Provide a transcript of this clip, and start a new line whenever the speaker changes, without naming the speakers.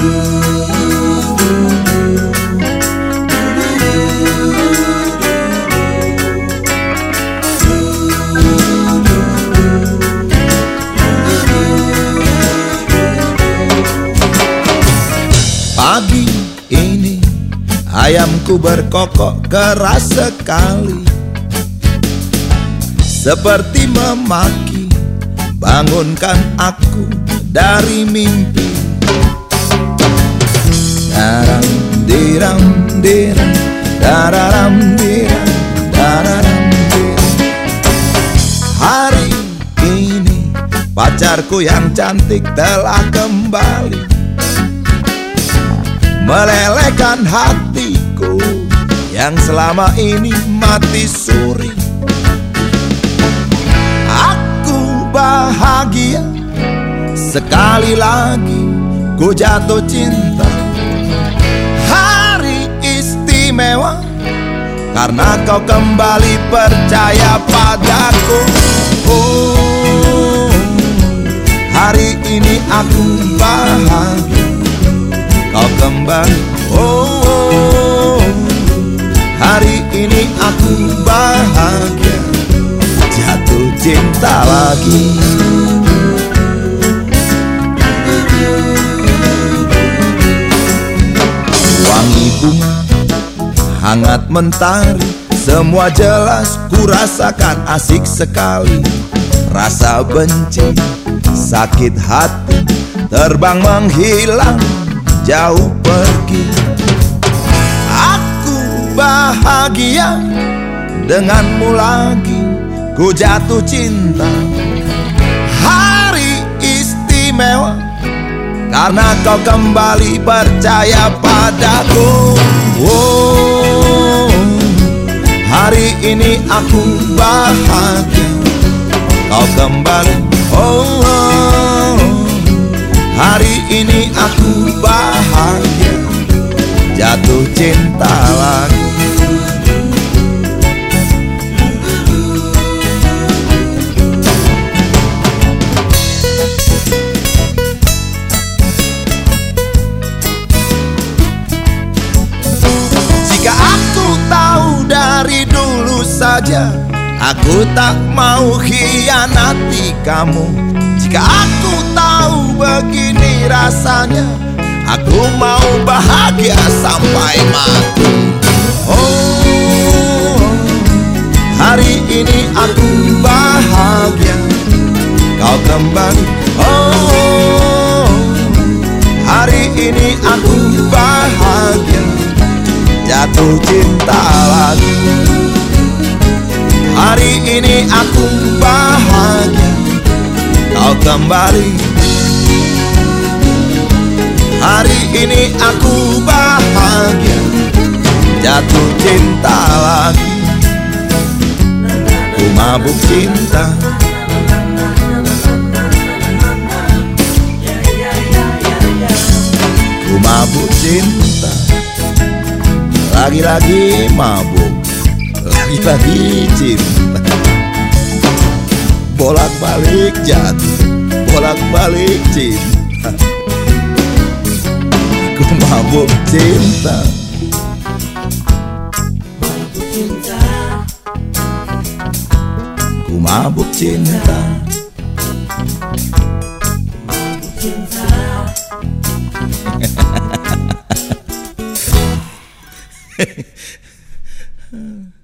Pagi ini ayamku berkokok keras sekali. Seperti memaki bangunkan aku dari mimpi diram dararam diram dararam Hari ini pacarku yang cantik telah kembali melelehkan hatiku yang selama ini mati suri. Aku bahagia sekali lagi ku jatuh cinta. Istimewa karena kau kembali percaya padaku. Oh, hari ini aku bahagia. Kau kembali. Oh, Hari ini aku bahagia. Jatuh cinta lagi Hangat mentari Semua jelas ku rasakan asik sekali. Rasa benci Sakit hati Terbang menghilang jauh pergi. Aku bahagia denganmu lagi Ku jatuh cinta. Hari istimewa Karena kau kembali percaya padaku. Oh, ini aku bahagia. Kau kembali oh, oh. Hari ini aku bahagia. Jatuh cinta lagi saja. Aku tak mau hianati kamu. Jika aku tahu begini rasanya Aku mau bahagia sampai mati. Oh, hari ini aku bahagia. Kau kembali Oh, hari ini aku bahagia. Jatuh cinta lagi Hari ini aku bahagia. Kau kembali. Hari ini aku bahagia. Jatuh cinta lagi. Ku mabuk cinta. Ku mabuk cinta. Lagi-lagi mabuk Lagi-lagi cinta Bolak-balik jatuh Bolak-balik cinta Ku mabuk cinta Ku mabuk cinta
Cinta